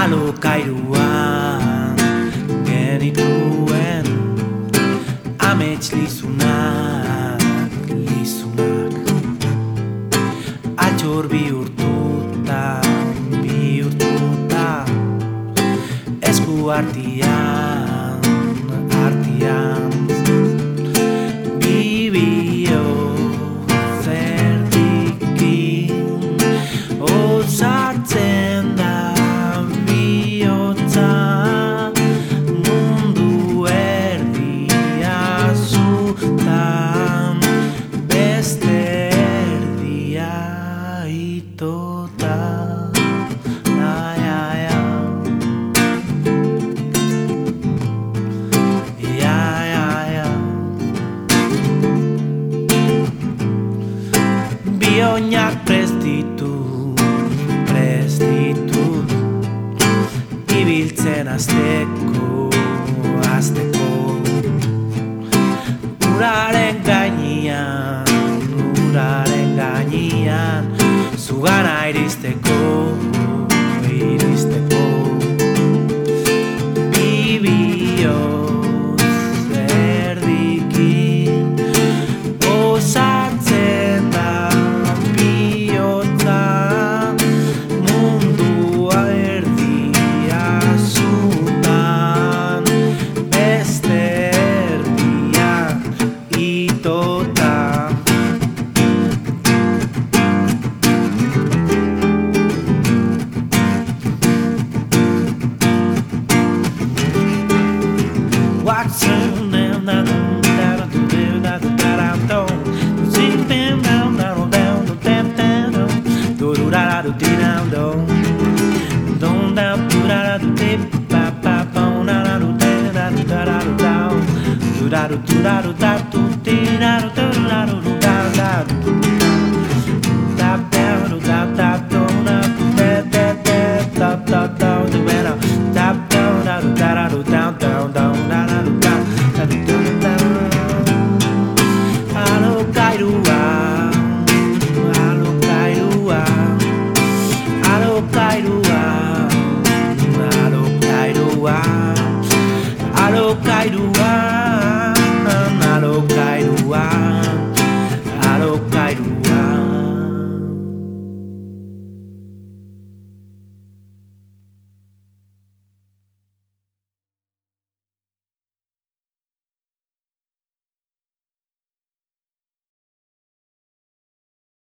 alokairuan genituen amets lizunak, lizunak. Atxor bihurtuta, bihurtuta esku artian ikasten azteko, azteko. Uraren gainian, uraren gainian, zugaran Turaro, turaro, tatu, tiraro, turaro, turaro, turaro.